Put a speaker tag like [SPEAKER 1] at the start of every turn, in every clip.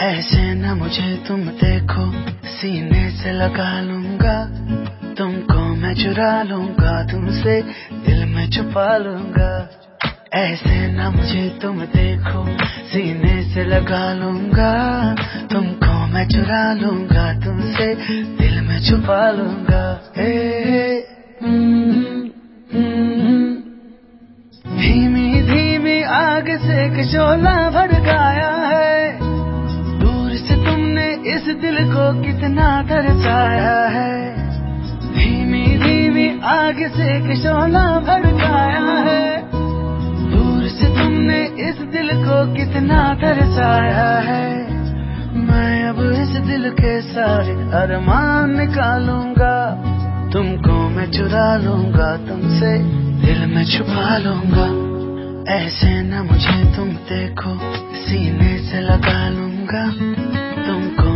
[SPEAKER 1] ऐसे न मुझे तुम देखो सीने से लगा लूँगा। तुमको मैं चुरा लूँगा तुमसे दिल में छुपा लूँगा। ऐसे न मुझे तुम देखो सीने से लगा लूँगा। तुमको मैं चुरा लूँगा तुमसे दिल में छुपा लूँगा। हे, धीमी धीमी आग से शोला भड़काया। दिल को कितना दर्शाया है। धीमी धीमी आग से शोला भड़काया है। दूर से तुमने इस दिल को कितना तरसाया है। मैं अब इस दिल के सारे अरमान निकालूँगा। तुमको मैं चुरा लूँगा, तुमसे दिल में छुपा लूँगा। ऐसे न मुझे तुम देखो, सीने से लगा लूँगा। तुमको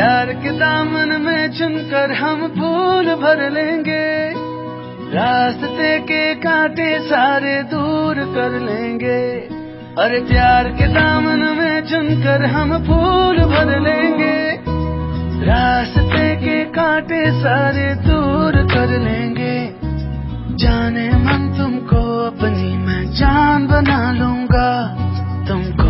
[SPEAKER 1] प्यार के दामन में चुनकर हम फूल भर लेंगे। रास्ते के कांटे सारे दूर कर लेंगे। अरे प्यार के दामन में चुनकर हम फूल भर लेंगे। रास्ते के कांटे सारे दूर कर लेंगे। जाने मन तुमको, अपनी मैं जान बना लूँगा। तुमको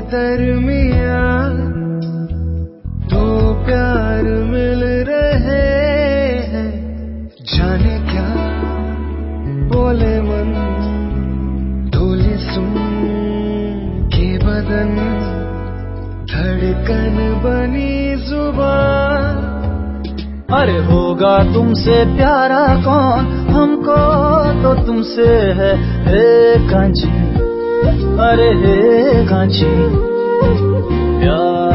[SPEAKER 1] दरमिया, दो प्यार मिल रहे हैं। जाने क्या बोले मन ढोले सुन के बदन, धड़कन बनी ज़ुबान।
[SPEAKER 2] अरे होगा तुमसे प्यारा कौन? हमको तो तुमसे है, हे कांची। अरे हे कांची प्यार